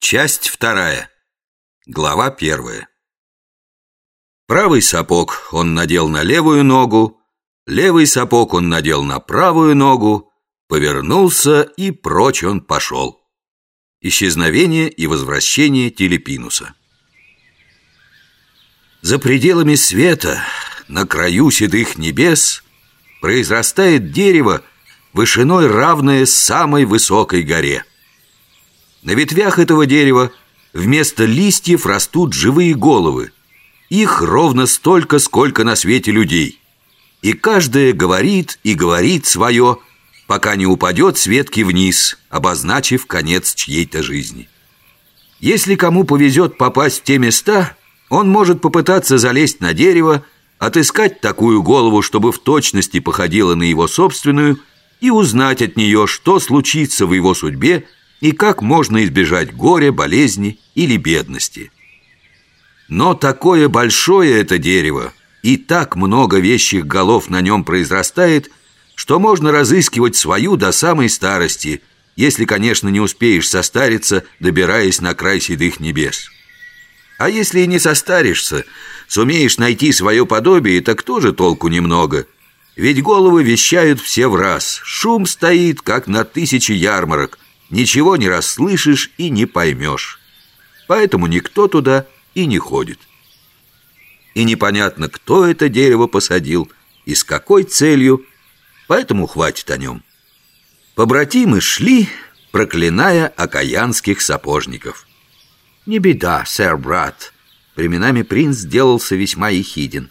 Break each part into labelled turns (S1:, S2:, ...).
S1: Часть вторая. Глава первая. Правый сапог он надел на левую ногу, левый сапог он надел на правую ногу, повернулся и прочь он пошел. Исчезновение и возвращение Телепинуса. За пределами света, на краю седых небес, произрастает дерево, вышиной равное самой высокой горе. На ветвях этого дерева вместо листьев растут живые головы. Их ровно столько, сколько на свете людей. И каждая говорит и говорит свое, пока не упадет с ветки вниз, обозначив конец чьей-то жизни. Если кому повезет попасть в те места, он может попытаться залезть на дерево, отыскать такую голову, чтобы в точности походила на его собственную, и узнать от нее, что случится в его судьбе и как можно избежать горя, болезни или бедности. Но такое большое это дерево, и так много вещих голов на нем произрастает, что можно разыскивать свою до самой старости, если, конечно, не успеешь состариться, добираясь на край седых небес. А если и не состаришься, сумеешь найти свое подобие, так тоже толку немного. Ведь головы вещают все в раз. Шум стоит, как на тысячи ярмарок. Ничего не расслышишь и не поймешь. Поэтому никто туда и не ходит. И непонятно, кто это дерево посадил и с какой целью, поэтому хватит о нем. Побратимы шли, проклиная окаянских сапожников. «Не беда, сэр-брат». Временами принц сделался весьма ехиден.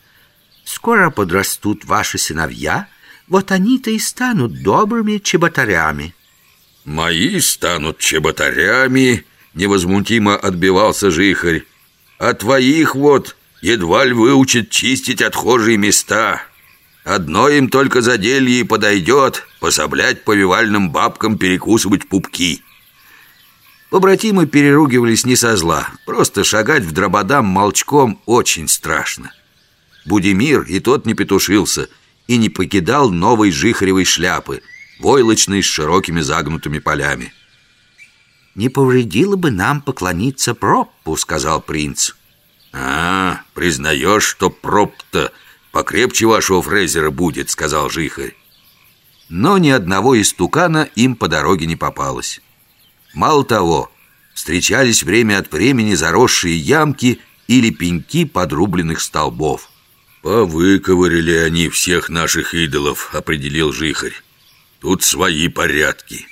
S1: «Скоро подрастут ваши сыновья, вот они-то и станут добрыми чеботарями».
S2: «Мои станут чеботарями», — невозмутимо отбивался жихарь. «А твоих вот едва ли выучат чистить отхожие места. Одно им только заделье и подойдет пособлять повивальным бабкам перекусывать пупки».
S1: Побратимы переругивались не со зла Просто шагать в дрободам молчком очень страшно Будимир и тот не петушился И не покидал новой жихаревой шляпы Войлочной с широкими загнутыми полями «Не повредило бы нам поклониться проппу», — сказал принц
S2: «А, признаешь, что проп-то покрепче вашего фрезера будет», — сказал жихарь
S1: Но ни одного истукана им по дороге не попалось Мало того, встречались время от времени заросшие ямки или пеньки подрубленных столбов.
S2: «Повыковырили они всех наших идолов», — определил Жихарь. «Тут свои порядки».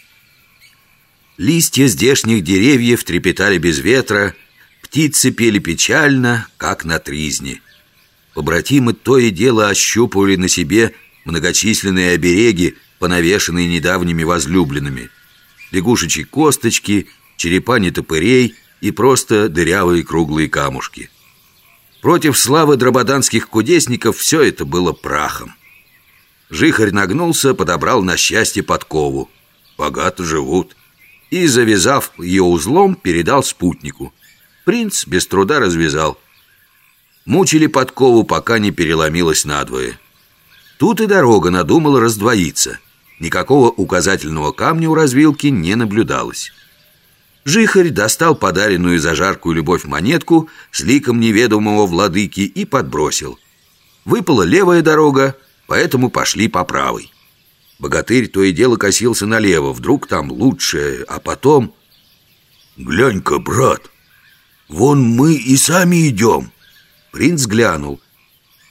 S1: Листья здешних деревьев трепетали без ветра, птицы пели печально, как на тризне. Побратимы то и дело ощупывали на себе многочисленные обереги, понавешенные недавними возлюбленными — лягушечьи косточки, черепа нетопырей и просто дырявые круглые камушки. Против славы драбаданских кудесников все это было прахом. Жихарь нагнулся, подобрал на счастье подкову. Богато живут. И, завязав ее узлом, передал спутнику. Принц без труда развязал. Мучили подкову, пока не переломилась надвое. Тут и дорога надумала раздвоиться – Никакого указательного камня у развилки не наблюдалось. Жихарь достал подаренную за жаркую любовь монетку с ликом неведомого владыки и подбросил. Выпала левая дорога, поэтому пошли по правой. Богатырь то и дело косился налево, вдруг там лучше, а потом...
S2: «Глянь-ка, брат, вон мы и сами идем!»
S1: Принц глянул.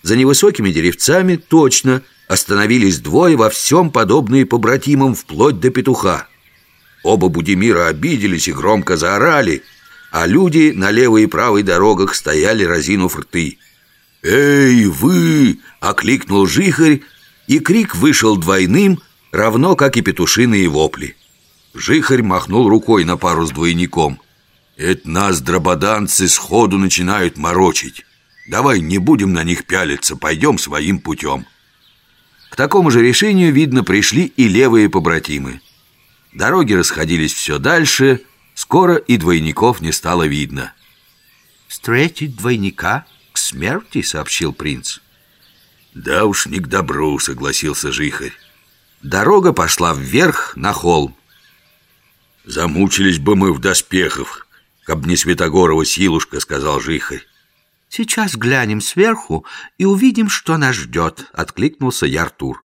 S1: За невысокими деревцами точно – остановились двое во всем подобные побратимам вплоть до петуха. Оба Будимира обиделись и громко заорали, а люди на левой и правой дорогах стояли, разинув рты. «Эй, вы!» — окликнул жихарь, и крик вышел двойным, равно как и петушиные вопли. Жихарь махнул рукой на пару с двойником. «Это нас, дрободанцы, сходу начинают морочить. Давай не будем на них пялиться, пойдем своим путем». К такому же решению, видно, пришли и левые побратимы. Дороги расходились все дальше, скоро и двойников не стало видно. «Встретить двойника к смерти?» — сообщил принц.
S2: «Да уж не к добру», — согласился Жихарь.
S1: Дорога пошла вверх на холм.
S2: «Замучились бы мы в доспехах,
S1: «Каб не Святогорова силушка», — сказал Жихарь.
S3: «Сейчас глянем сверху и увидим, что нас ждет», — откликнулся я Артур.